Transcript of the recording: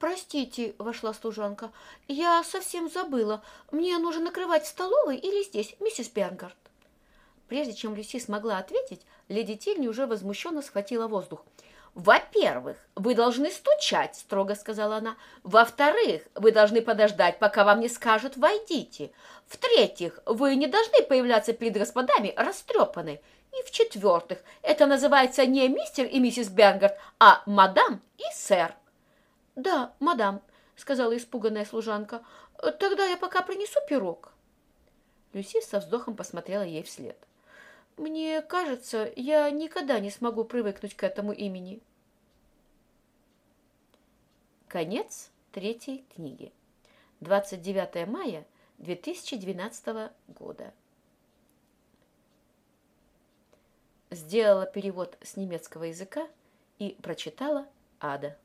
«Простите», — вошла служанка, — «я совсем забыла. Мне нужно накрывать в столовой или здесь, миссис Бернгард?» Прежде чем Люси смогла ответить, леди Тильни уже возмущенно схватила воздух. «Во-первых, вы должны стучать», — строго сказала она. «Во-вторых, вы должны подождать, пока вам не скажут «войдите». В-третьих, вы не должны появляться перед господами растрепанной. И в-четвертых, это называется не мистер и миссис Бернгард, а мадам и сэр». «Да, мадам», — сказала испуганная служанка. «Тогда я пока принесу пирог». Люси со вздохом посмотрела ей вслед. Мне кажется, я никогда не смогу привыкнуть к этому имени. Конец третьей книги. 29 мая 2012 года. Сделала перевод с немецкого языка и прочитала Ада.